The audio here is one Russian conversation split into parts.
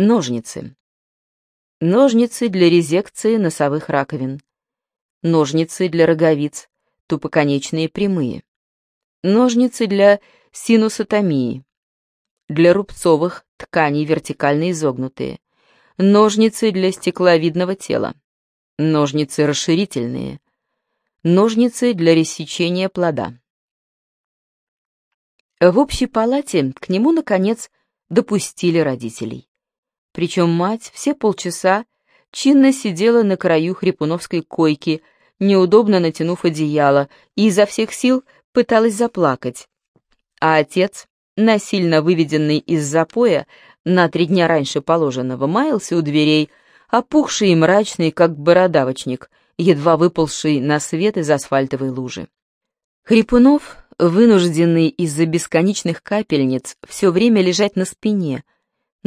Ножницы. Ножницы для резекции носовых раковин. Ножницы для роговиц, тупоконечные прямые. Ножницы для синусотомии. Для рубцовых тканей вертикально изогнутые. Ножницы для стекловидного тела. Ножницы расширительные. Ножницы для рассечения плода. В общей палате к нему, наконец, допустили родителей. Причем мать все полчаса чинно сидела на краю хрипуновской койки, неудобно натянув одеяло, и изо всех сил пыталась заплакать. А отец, насильно выведенный из запоя, на три дня раньше положенного, маялся у дверей, опухший и мрачный, как бородавочник, едва выползший на свет из асфальтовой лужи. Хрипунов, вынужденный из-за бесконечных капельниц все время лежать на спине,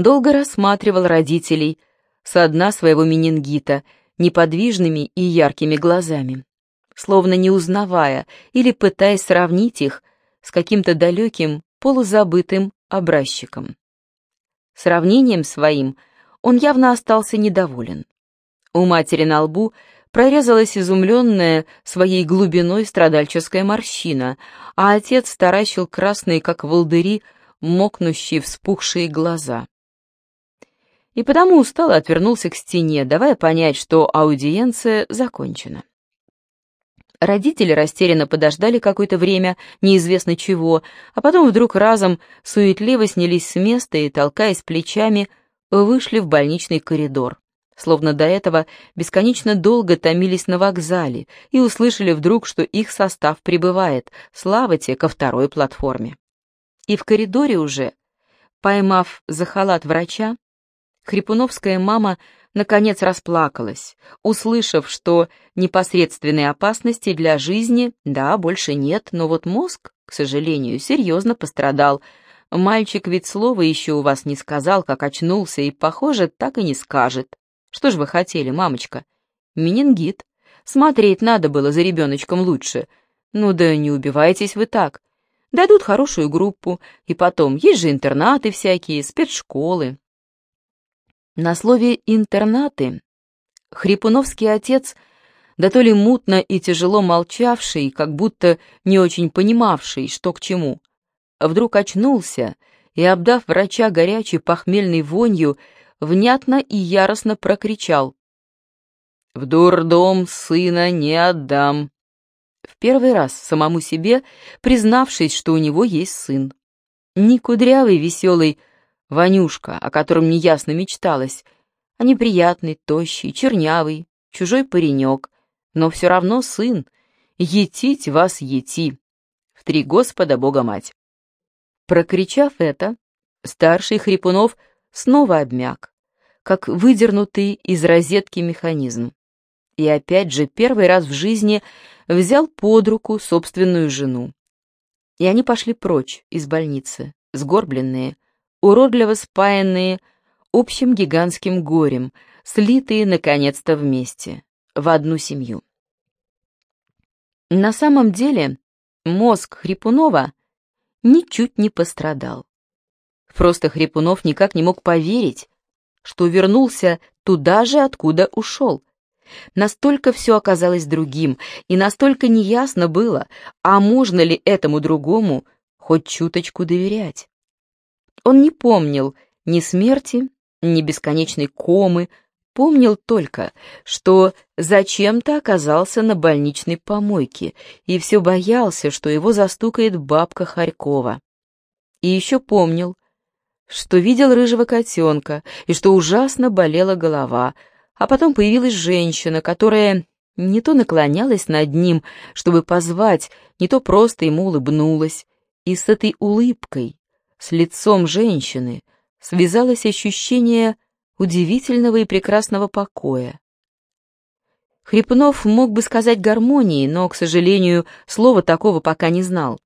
долго рассматривал родителей со дна своего менингита неподвижными и яркими глазами, словно не узнавая или пытаясь сравнить их с каким-то далеким, полузабытым образчиком. Сравнением своим он явно остался недоволен. У матери на лбу прорезалась изумленная своей глубиной страдальческая морщина, а отец таращил красные, как волдыри, мокнущие вспухшие глаза. И потому устало отвернулся к стене, давая понять, что аудиенция закончена. Родители растерянно подождали какое-то время, неизвестно чего, а потом вдруг разом суетливо снялись с места и, толкаясь плечами, вышли в больничный коридор словно до этого бесконечно долго томились на вокзале и услышали вдруг, что их состав прибывает, слава те, ко второй платформе. И в коридоре уже, поймав за халат врача, Хрипуновская мама наконец расплакалась, услышав, что непосредственной опасности для жизни, да, больше нет, но вот мозг, к сожалению, серьезно пострадал. Мальчик ведь слова еще у вас не сказал, как очнулся, и, похоже, так и не скажет. Что ж вы хотели, мамочка? Менингит. Смотреть надо было за ребеночком лучше. Ну да не убивайтесь вы так. Дадут хорошую группу, и потом, есть же интернаты всякие, спецшколы. На слове «интернаты» Хрипуновский отец, да то ли мутно и тяжело молчавший, как будто не очень понимавший, что к чему, вдруг очнулся и, обдав врача горячей похмельной вонью, внятно и яростно прокричал. «В дурдом сына не отдам!» В первый раз самому себе признавшись, что у него есть сын. Не кудрявый, веселый Ванюшка, о котором неясно мечталось, а неприятный, тощий, чернявый, чужой паренек, но все равно сын. Етить вас ети! В три Господа Бога Мать! Прокричав это, старший Хрипунов снова обмяк как выдернутый из розетки механизм. И опять же, первый раз в жизни взял под руку собственную жену. И они пошли прочь из больницы, сгорбленные, уродливо спаянные общим гигантским горем, слитые наконец-то вместе, в одну семью. На самом деле мозг Хрипунова ничуть не пострадал. Просто Хрипунов никак не мог поверить, что вернулся туда же, откуда ушел. Настолько все оказалось другим, и настолько неясно было, а можно ли этому другому хоть чуточку доверять. Он не помнил ни смерти, ни бесконечной комы, помнил только, что зачем-то оказался на больничной помойке и все боялся, что его застукает бабка Харькова. И еще помнил, что видел рыжего котенка и что ужасно болела голова, а потом появилась женщина, которая не то наклонялась над ним, чтобы позвать, не то просто ему улыбнулась, и с этой улыбкой, с лицом женщины, связалось ощущение удивительного и прекрасного покоя. Хрипнов мог бы сказать гармонии, но, к сожалению, слова такого пока не знал.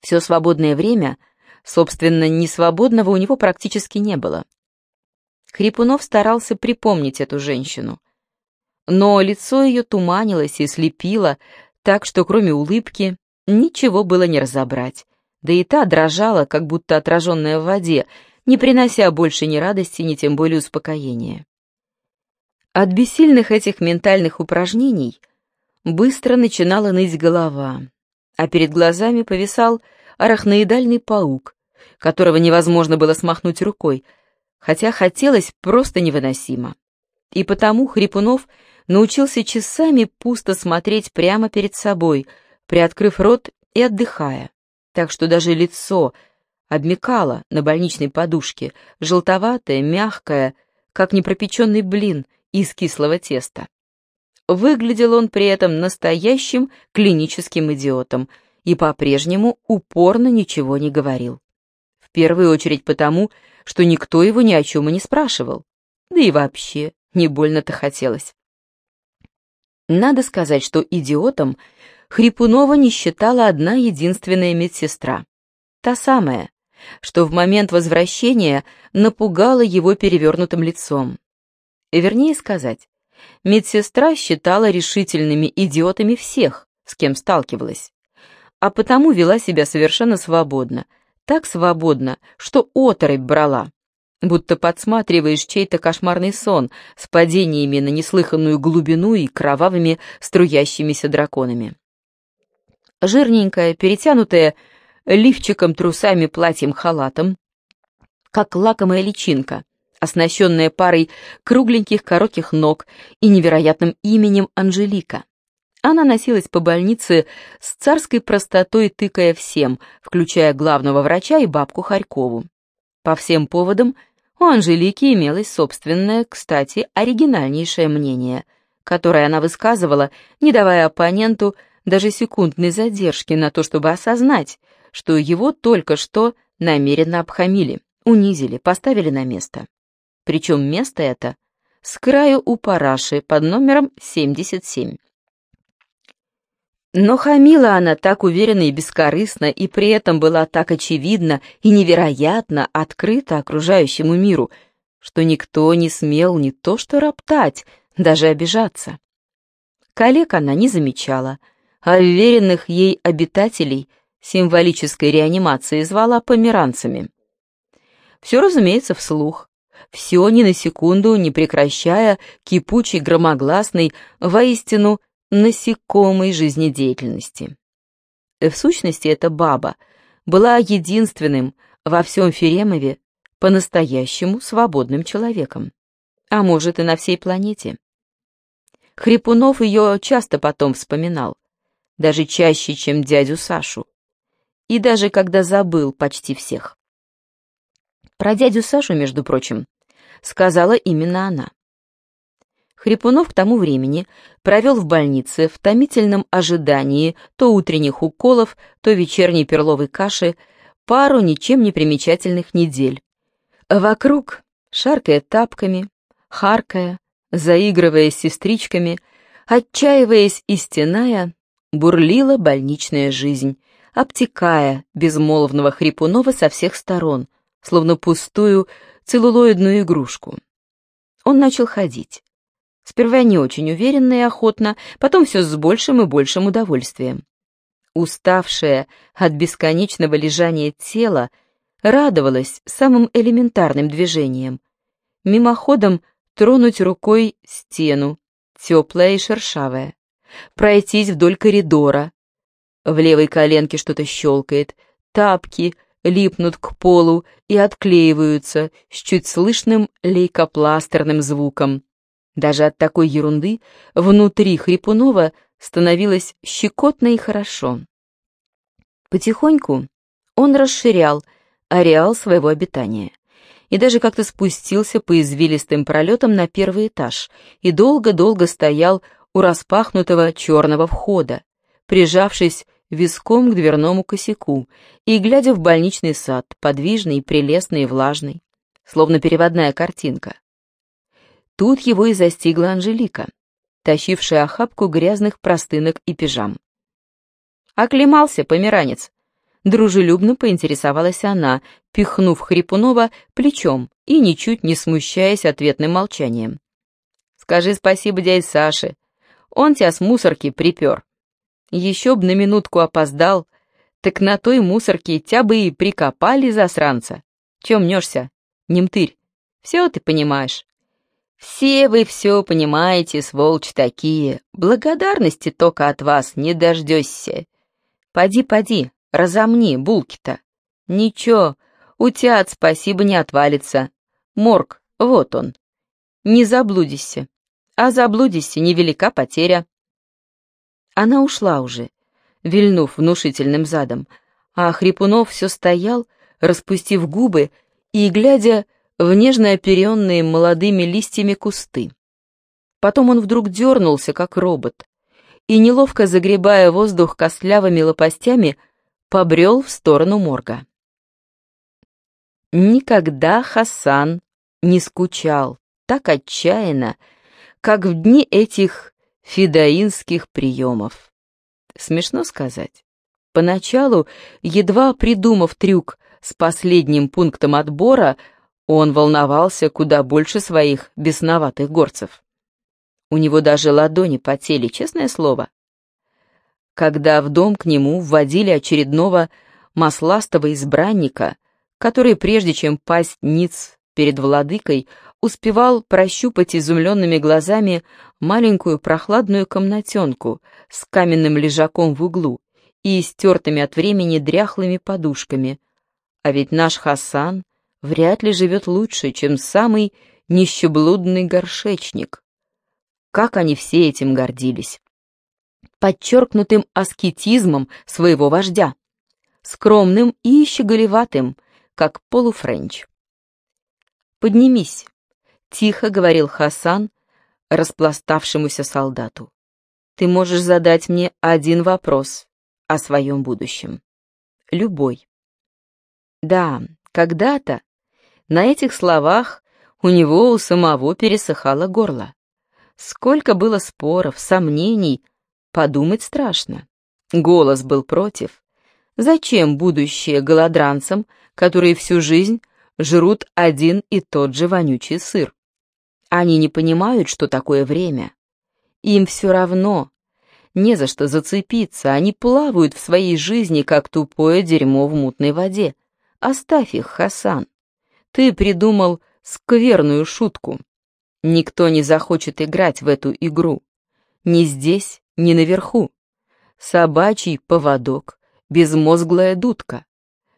Все свободное время — Собственно, несвободного у него практически не было. Хрипунов старался припомнить эту женщину. Но лицо ее туманилось и слепило, так что кроме улыбки ничего было не разобрать. Да и та дрожала, как будто отраженная в воде, не принося больше ни радости, ни тем более успокоения. От бессильных этих ментальных упражнений быстро начинала ныть голова, а перед глазами повисал арахноидальный паук, которого невозможно было смахнуть рукой, хотя хотелось просто невыносимо. И потому Хрипунов научился часами пусто смотреть прямо перед собой, приоткрыв рот и отдыхая, так что даже лицо обмекало на больничной подушке, желтоватое, мягкое, как непропеченный блин из кислого теста. Выглядел он при этом настоящим клиническим идиотом и по-прежнему упорно ничего не говорил. В первую очередь потому, что никто его ни о чем и не спрашивал. Да и вообще, не больно-то хотелось. Надо сказать, что идиотом Хрипунова не считала одна единственная медсестра. Та самая, что в момент возвращения напугала его перевернутым лицом. Вернее сказать, медсестра считала решительными идиотами всех, с кем сталкивалась, а потому вела себя совершенно свободно, так свободно, что оторопь брала, будто подсматриваешь чей-то кошмарный сон с падениями на неслыханную глубину и кровавыми струящимися драконами. Жирненькая, перетянутая лифчиком, трусами, платьем, халатом, как лакомая личинка, оснащенная парой кругленьких коротких ног и невероятным именем Анжелика. Она носилась по больнице с царской простотой, тыкая всем, включая главного врача и бабку Харькову. По всем поводам у Анжелики имелось собственное, кстати, оригинальнейшее мнение, которое она высказывала, не давая оппоненту даже секундной задержки на то, чтобы осознать, что его только что намеренно обхамили, унизили, поставили на место. Причем место это с краю у параши под номером 77. Но хамила она так уверенно и бескорыстно, и при этом была так очевидна и невероятно открыта окружающему миру, что никто не смел не то что роптать, даже обижаться. Коллег она не замечала, а уверенных ей обитателей символической реанимации звала померанцами. Все, разумеется, вслух. Все ни на секунду не прекращая кипучей, громогласной, воистину насекомой жизнедеятельности. В сущности, эта баба была единственным во всем Феремове по-настоящему свободным человеком, а может и на всей планете. Хрипунов ее часто потом вспоминал, даже чаще, чем дядю Сашу, и даже когда забыл почти всех. Про дядю Сашу, между прочим, сказала именно она. Хрипунов к тому времени провел в больнице в томительном ожидании то утренних уколов, то вечерней перловой каши пару ничем не примечательных недель. Вокруг, шаркая тапками, харкая, заигрывая с сестричками, отчаиваясь и стеная, бурлила больничная жизнь, обтекая безмолвного Хрипунова со всех сторон, словно пустую целлулоидную игрушку. Он начал ходить. Сперва не очень уверенно и охотно, потом все с большим и большим удовольствием. Уставшее от бесконечного лежания тело радовалось самым элементарным движением. Мимоходом тронуть рукой стену, теплая и шершавая, пройтись вдоль коридора. В левой коленке что-то щелкает, тапки липнут к полу и отклеиваются с чуть слышным лейкопластерным звуком. Даже от такой ерунды внутри Хрипунова становилось щекотно и хорошо. Потихоньку он расширял ареал своего обитания и даже как-то спустился по извилистым пролетам на первый этаж и долго-долго стоял у распахнутого черного входа, прижавшись виском к дверному косяку и глядя в больничный сад, подвижный, прелестный и влажный, словно переводная картинка. Тут его и застигла Анжелика, тащившая охапку грязных простынок и пижам. «Оклемался, померанец!» Дружелюбно поинтересовалась она, пихнув Хрипунова плечом и ничуть не смущаясь ответным молчанием. «Скажи спасибо дяде Саше. Он тебя с мусорки припер. Еще б на минутку опоздал, так на той мусорке тебя бы и прикопали засранца. Чем мнешься? Немтырь, все ты понимаешь. Все вы все понимаете, сволочь такие. Благодарности только от вас не дождешься. Поди, поди, разомни булки-то. Ничего, утят спасибо не отвалится. Морг, вот он. Не заблудишься. А заблудишься, невелика потеря. Она ушла уже, вильнув внушительным задом, а Хрипунов все стоял, распустив губы и глядя в нежно оперенные молодыми листьями кусты. Потом он вдруг дернулся, как робот, и, неловко загребая воздух костлявыми лопастями, побрел в сторону морга. Никогда Хасан не скучал так отчаянно, как в дни этих фидаинских приемов. Смешно сказать. Поначалу, едва придумав трюк с последним пунктом отбора, он волновался куда больше своих бесноватых горцев. У него даже ладони потели, честное слово. Когда в дом к нему вводили очередного масластого избранника, который, прежде чем пасть ниц перед владыкой, успевал прощупать изумленными глазами маленькую прохладную комнатенку с каменным лежаком в углу и стертыми от времени дряхлыми подушками. А ведь наш Хасан вряд ли живет лучше, чем самый нищеблудный горшечник. Как они все этим гордились! Подчеркнутым аскетизмом своего вождя, скромным и щеголеватым, как полуфренч. «Поднимись», — тихо говорил Хасан распластавшемуся солдату. «Ты можешь задать мне один вопрос о своем будущем. Любой». Да, когда-то на этих словах у него у самого пересыхало горло. Сколько было споров, сомнений, подумать страшно. Голос был против. Зачем будущее голодранцам, которые всю жизнь жрут один и тот же вонючий сыр? Они не понимают, что такое время. Им все равно. Не за что зацепиться, они плавают в своей жизни, как тупое дерьмо в мутной воде. Оставь их, Хасан. Ты придумал скверную шутку. Никто не захочет играть в эту игру. Ни здесь, ни наверху. Собачий поводок, безмозглая дудка.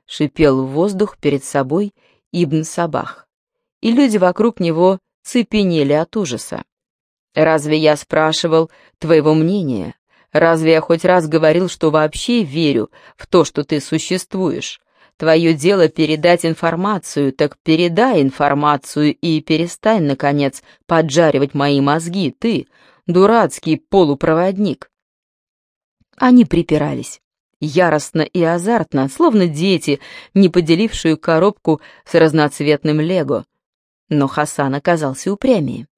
Шипел в воздух перед собой Ибн Сабах. И люди вокруг него цепенели от ужаса. «Разве я спрашивал твоего мнения? Разве я хоть раз говорил, что вообще верю в то, что ты существуешь? Твое дело передать информацию, так передай информацию и перестань, наконец, поджаривать мои мозги, ты, дурацкий полупроводник. Они припирались, яростно и азартно, словно дети, не поделившие коробку с разноцветным лего. Но Хасан оказался упрямее.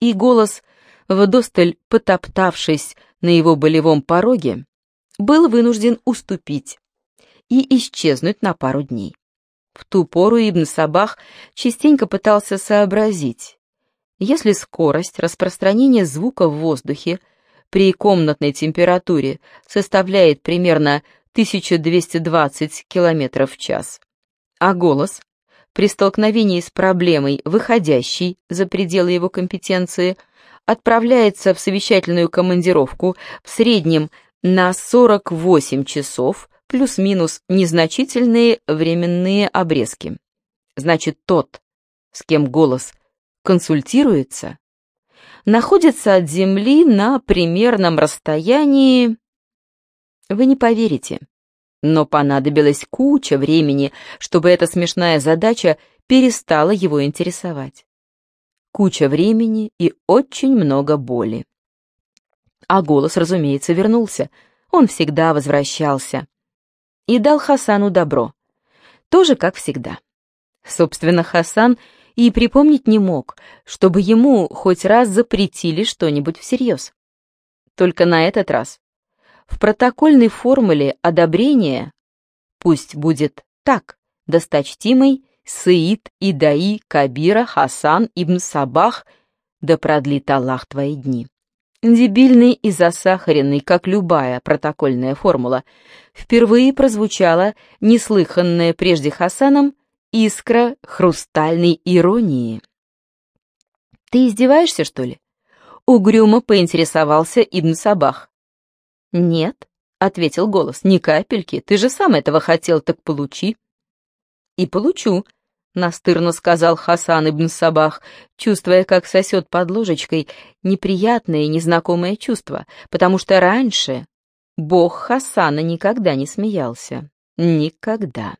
И голос, вдосталь потоптавшись на его болевом пороге, был вынужден уступить и исчезнуть на пару дней. В ту пору Ибн Сабах частенько пытался сообразить, если скорость распространения звука в воздухе при комнатной температуре составляет примерно 1220 км в час, а голос при столкновении с проблемой, выходящей за пределы его компетенции, отправляется в совещательную командировку в среднем на 48 часов плюс-минус незначительные временные обрезки. Значит, тот, с кем голос консультируется, находится от Земли на примерном расстоянии... Вы не поверите, но понадобилась куча времени, чтобы эта смешная задача перестала его интересовать. Куча времени и очень много боли. А голос, разумеется, вернулся. Он всегда возвращался и дал Хасану добро. Тоже как всегда. Собственно, Хасан и припомнить не мог, чтобы ему хоть раз запретили что-нибудь всерьез. Только на этот раз. В протокольной формуле одобрения пусть будет так, досточтимый Саид Идаи Кабира Хасан ибн Сабах, да продлит Аллах твои дни. Дебильный и засахаренный, как любая протокольная формула, впервые прозвучала неслыханная прежде Хасаном искра хрустальной иронии. «Ты издеваешься, что ли?» Угрюмо поинтересовался Ибн Сабах. «Нет», — ответил голос, — «ни капельки. Ты же сам этого хотел, так получи». «И получу», — настырно сказал Хасан Ибн Сабах, чувствуя, как сосет под ложечкой неприятное и незнакомое чувство, потому что раньше бог Хасана никогда не смеялся. Никогда.